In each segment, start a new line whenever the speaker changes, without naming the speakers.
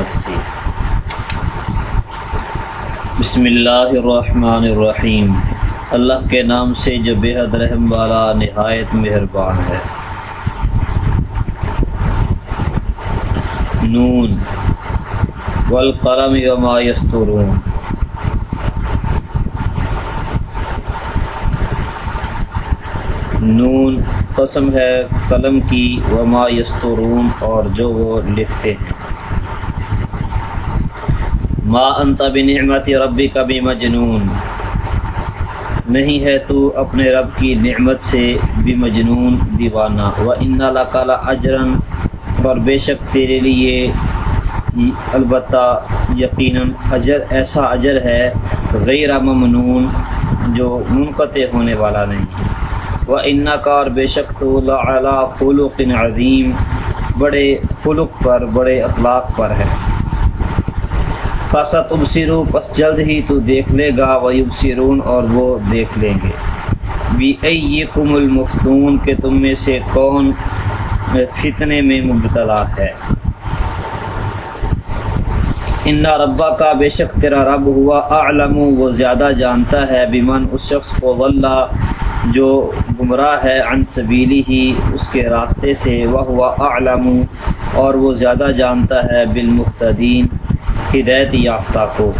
نفسی. بسم اللہ الرحمن الرحیم. اللہ کے نام سے جو بے حد رحم والا نہایت مہربان ہے. نون. والقلم وما یسترون. نون قسم ہے قلم کی وما یسترون اور جو وہ لکھتے ہیں. ما انت بنعمت ربی کبھی مجنون نہیں ہے تو اپنے رب کی نعمت سے بھی مجنون دیوانہ۔ و ان کالا اجرن اور بے شک تیرے لیے البتہ یقیناً اجر ایسا اجر ہے غیر ممنون جو منقطع ہونے والا نہیں و ان کا اور بے شک تو اللہ خلوق عظیم بڑے خلق پر، بڑے اخلاق پر ہے۔ فسط ابسرو پس جلد ہی تو دیکھ لے گا وہ ابسرون اور وہ دیکھ لیں گے۔ بی اے کم المفتون، کہ تم میں سے کون فتنے میں مبتلا ہے۔ ان ربا کا بے شک تیرا رب ہوا، اعلم وہ زیادہ جانتا ہے۔ بیمن اس شخص کو واللہ جو گمراہ ہے، عن سبیلی ہی اس کے راستے سے۔ وہ ہوا اعلم، اور وہ زیادہ جانتا ہے۔ بالمختدین ہدایت یافتہ کو۔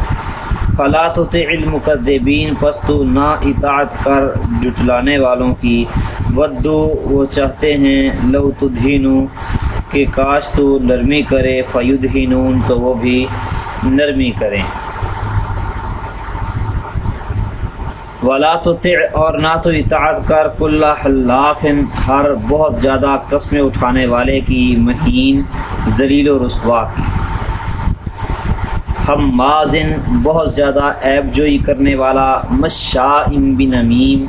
فلاط علم قدبین پس تو نا اطاعت کر جٹلانے والوں کی۔ ودو، وہ چاہتے ہیں، لو تدھینو کہ کاش تو نرمی کرے۔ فیود تو وہ بھی نرمی کریں۔ ولا تو اور نہ تو اطاعت کر۔ کل حلاف، ہر بہت زیادہ قسمیں اٹھانے والے کی، مہین، ذلیل و رسوا کی۔ ہم مازن بہت زیادہ ایب جوئی کرنے والا مشا ام بن امیم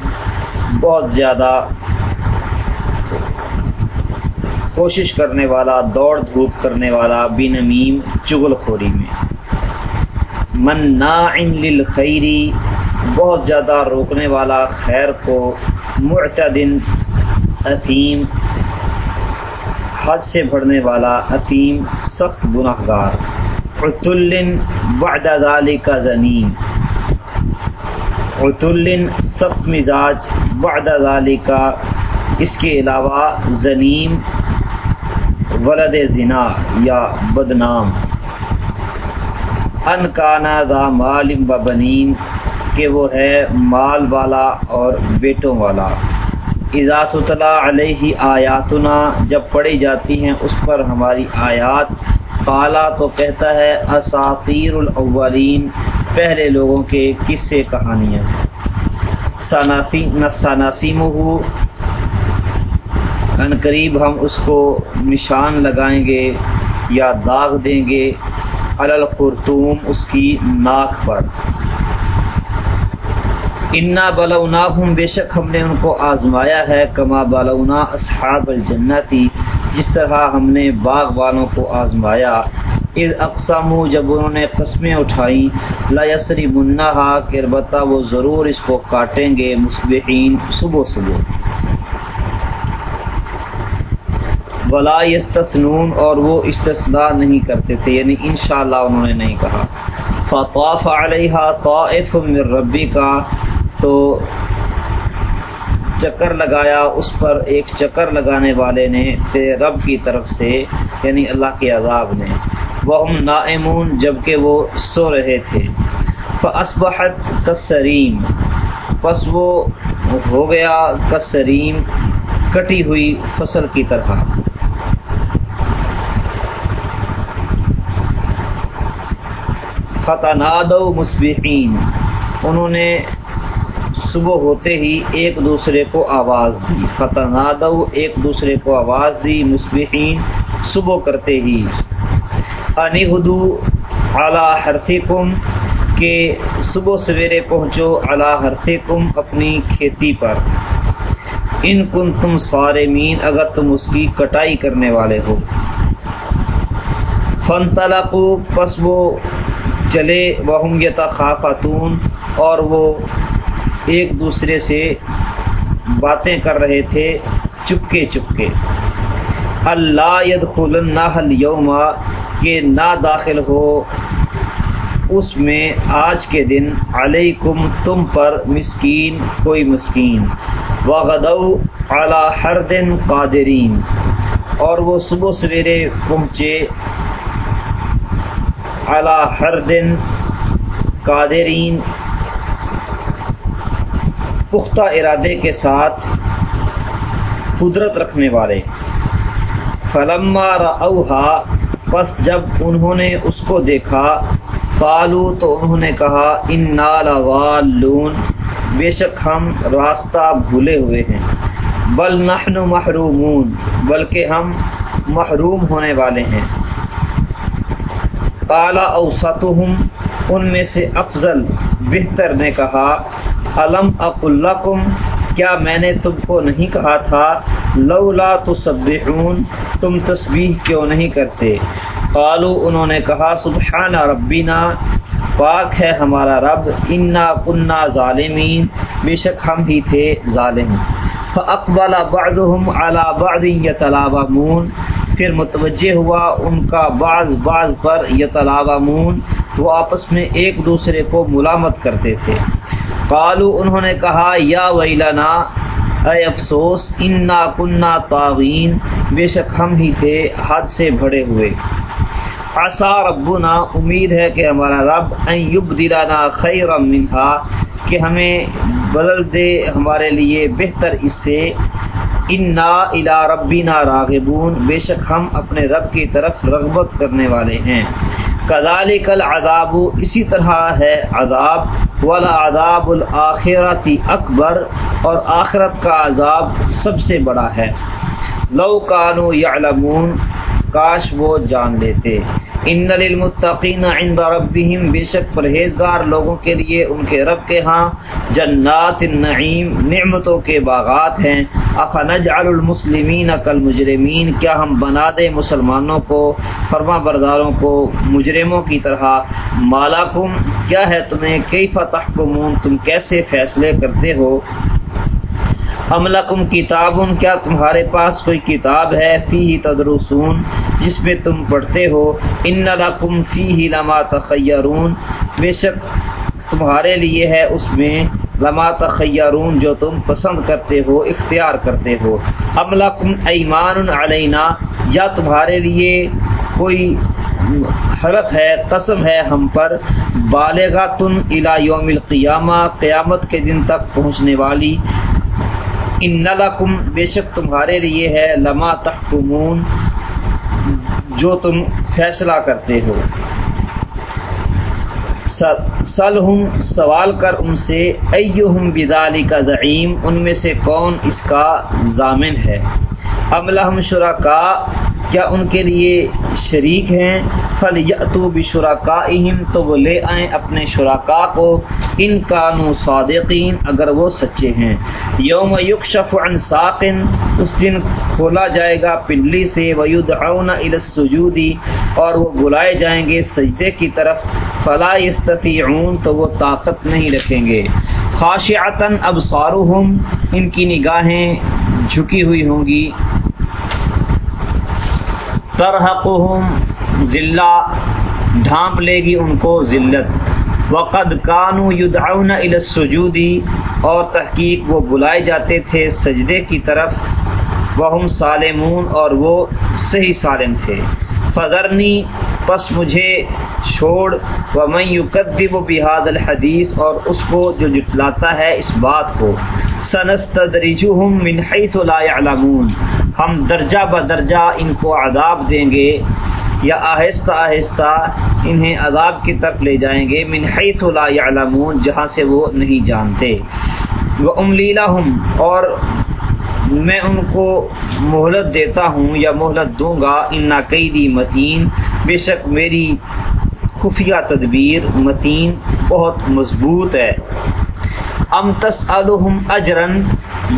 بہت زیادہ کوشش کرنے والا، دوڑ دھوپ کرنے والا بن امیم چغل خوری میں۔ منا للخیری بہت زیادہ روکنے والا خیر کو معتدن عظیم، حد سے بڑھنے والا عظیم، سخت گناہ گار عطل بعد ذلك زنیم. عطل سخت مزاج بعد ذلك اس کے علاوہ زنیم، ولد زنا یا بدنام. ان کانا ذا مال و بنین، کہ وہ ہے مال والا اور بیٹوں والا. اضاط علیہ آیاتنا، جب پڑھی جاتی ہیں، اس پر ہماری آیات کالا تو کہتا ہے اساطیر الاولین، پہلے لوگوں کے قصے کہانیاں۔ سناسیم ہو ان قریب ہم اس کو نشان لگائیں گے یا داغ دیں گے۔ الخرتوم اس کی ناک پر۔ انا بلونا ہوں بے شک ہم نے ان کو آزمایا ہے، کما بالونا اصحاب الجنتی۔ جس طرح ہم نے باغ والوں کو آزمایا ار اقسام جب انہوں نے قسمیں اٹھائیں، لا یسری منا کہ البتہ وہ ضرور اس کو کاٹیں گے مصبحین صبح صبح۔ ولا یستسنون اور وہ استثناء نہیں کرتے تھے یعنی انشاءاللہ انہوں نے نہیں کہا۔ فطاف علیہ طائف من ربی کا تو چکر لگایا، اس پر ایک چکر لگانے والے نے تیرے رب کی طرف سے یعنی اللہ کے عذاب نے۔ وہ نائمون جبکہ وہ سو رہے تھے۔ فصبحت کسریم پس وہ ہو گیا کسریم کٹی ہوئی فصل کی طرح۔ فتح نادو مصبحین انہوں نے صبح ہوتے ہی ایک دوسرے کو آواز دی۔ فتح ایک دوسرے کو آواز دی، مصبحین صبح کرتے ہی۔ انی ہدو اعلیٰ ہرتی کم کہ صبح سویرے پہنچو اعلیٰ ہرتی کم اپنی کھیتی پر۔ ان کن تم سارے مین اگر تم اس کی کٹائی کرنے والے ہو۔ فن تلاقو پس وہ چلے وہ یتا خاتون اور وہ ایک دوسرے سے باتیں کر رہے تھے چپکے چپکے۔ اللہ ید خلن یوما کہ نہ داخل ہو۔ اس میں آج کے دن علیکم، تم پر مسکین، کوئی مسکین۔ وغدو اعلیٰ ہر دن قادرین۔ اور وہ صبح سویرے پہنچے اعلیٰ ہر دن قادرین۔ پختہ ارادے کے ساتھ قدرت رکھنے والے۔ فلما روحا پس جب انہوں نے اس کو دیکھا پالو تو انہوں نے کہا ان نالوالون بے شک ہم راستہ بھولے ہوئے ہیں۔ بل نحن محرومون، بلکہ ہم محروم ہونے والے ہیں۔ کالا اوسطہم ان میں سے افضل، بہتر نے کہا علم اق کیا میں نے تم کو نہیں کہا تھا؟ لولا تصبحون تم تسبیح کیوں نہیں کرتے؟ قالو انہوں نے کہا، سبحان ربینا پاک ہے ہمارا رب، انا کنہ ظالمین، بے شک ہم ہی تھے ظالم۔ فاقبل بعضهم على بعض يتلاومون پھر متوجہ ہوا، ان کا بعض بعض پر یتلاومون وہ آپس میں ایک دوسرے کو ملامت کرتے تھے۔ قالو انہوں نے کہا، یا ویلنا، اے افسوس، انا کنہ تعوین بے شک ہم ہی تھے حد سے بڑے ہوئے۔ آسا ربنا، امید ہے کہ ہمارا رب یب دلانا خیر منہا، کہ ہمیں بدل دے ہمارے لیے بہتر اس سے۔ انا الا ربینا راغبون، بے شک ہم اپنے رب کی طرف رغبت کرنے والے ہیں۔ کدال کل اسی طرح ہے عذاب۔ والا عذاب الآخراتی اکبر اور آخرت کا عذاب سب سے بڑا ہے۔ لو کانو یا کاش وہ جان لیتے۔ ان للمتقین عند ربهم، بے شک پرہیزگار لوگوں کے لیے ان کے رب کے ہاں جنات النعیم، نعمتوں کے باغات ہیں۔ افنجعل المسلمین کالمجرمین کیا ہم بنا دیں مسلمانوں کو فرما برداروں کو، مجرموں کی طرح؟ مالاکم، کیا ہے تمہیں؟ کیف تحکمون؟ تم کیسے فیصلے کرتے ہو؟ املکم کتاب، کیا تمہارے پاس کوئی کتاب ہے؟ فی تدرسون، جس میں تم پڑھتے ہو۔ ان لکم فی ہی لما تخیرون، بے شک تمہارے لیے ہے اس میں لما تخیرون جو تم پسند کرتے ہو، اختیار کرتے ہو۔ املکم ایمان علینا، یا تمہارے لیے کوئی حرف ہے، قسم ہے ہم پر۔ بالغ تن الا یوم القیامہ، قیامت کے دن تک پہنچنے والی۔ ان لکم بے شک تمہارے لیے ہے، لما تحکمون جو تم فیصلہ کرتے ہو۔ سلحم سوال کر ان سے ایہم بدالی کا ضعیم ان میں سے کون اس کا ضامن ہے؟ املحم شرکا کیا ان کے لیے شریک ہیں؟ فل یتو بشرکا تو وہ لے آئیں اپنے شراکا کو۔ ان کانو صادقین اگر وہ سچے ہیں۔ یوم یکشف عن ساقن اس دن کھولا جائے گا پنڈلی سے۔ ویدعون الى السجودی اور وہ بلائے جائیں گے سجدے کی طرف۔ فلا یستطیعون تو وہ طاقت نہیں رکھیں گے۔ خاشعتن ابصارهم ان کی نگاہیں جھکی ہوئی ہوں گی۔ ترحقہم، ذلہ ڈھانپ لے گی ان کو ذلت۔ وقد کانو یدعون الى السجودی اور تحقیق وہ بلائے جاتے تھے سجدے کی طرف۔ وہم سالمون، اور وہ صحیح سالم تھے۔ فضرنی پس مجھے چھوڑ۔ و میں یقدب و بحاد الحدیث، اور اس کو جو جٹلاتا ہے اس بات کو۔ سنستدرجہم من حیث لا يعلمون ہم درجہ بدرجہ ان کو عذاب دیں گے یا آہستہ آہستہ انہیں عذاب کی طرف لے جائیں گے، من حیث لا يعلمون جہاں سے وہ نہیں جانتے۔ وہ املیلا ہوں اور میں ان کو مہلت دیتا ہوں یا مہلت دوں گا ان ناقیدی متین بے شک میری خفیہ تدبیر متین بہت مضبوط ہے۔ ام تسألہم اجرن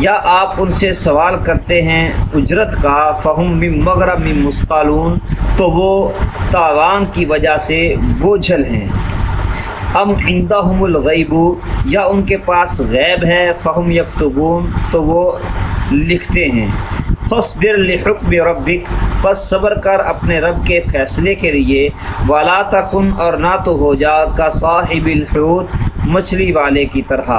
یا آپ ان سے سوال کرتے ہیں اجرت کا، فہم مغرب من مسقالون تو وہ تاوان کی وجہ سے بوجھل ہیں۔ ام عندہم الغیب، یا ان کے پاس غیب ہے، فہم یکتبون، تو وہ لکھتے ہیں۔ فصبر لحکم ربک، پس صبر کر اپنے رب کے فیصلے کے لیے۔ والا تکن اور نہ تو ہو جا، کا صاحب الحوت مچھلی والے کی طرح۔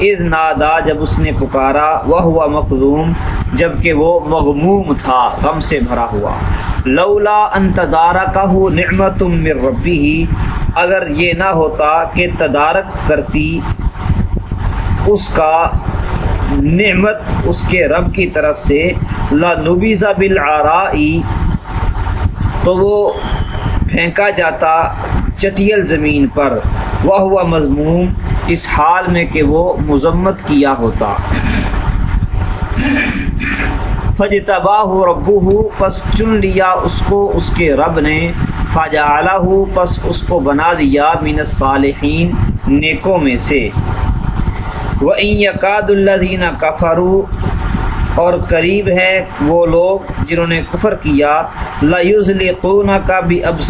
از نادا، جب اس نے پکارا وہ ہوا مخدوم جبکہ وہ مغموم تھا، غم سے بھرا ہوا۔ لولا انتدارا کا ہو نعمت من ربی ہی اگر یہ نہ ہوتا کہ تدارک کرتی، اس کا نعمت اس کے رب کی طرف سے لا نبیزا بالعرائی، تو وہ پھینکا جاتا چٹیل زمین پر۔ وہ ہوا مضموم اس حال میں کہ وہ مذمت کیا ہوتا۔ فج تباہ ہو ربو ہو پس چن لیا اس کو، اس کے رب نے۔ فاجا ہو پس اس کو بنا دیا مین صالحین نیکوں میں سے۔ وہ یقاد الزین کفرو اور قریب ہے وہ لوگ جنہوں نے کفر کیا لَيُزْلِقُونَ کا بھی اب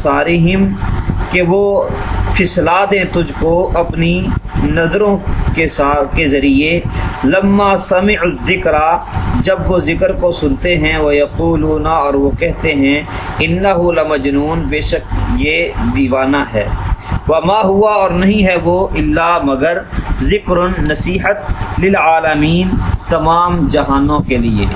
کہ وہ پھسلا دیں تجھ کو اپنی نظروں کے ساتھ کے ذریعے۔ لما سمع الذکر جب وہ ذکر کو سنتے ہیں وہ یقولون اور وہ کہتے ہیں انہ لمجنون، بے شک یہ دیوانہ ہے۔ وما ہوا اور نہیں ہے وہ اللہ مگر ذکر نصیحت للعالمین، تمام جہانوں کے لیے۔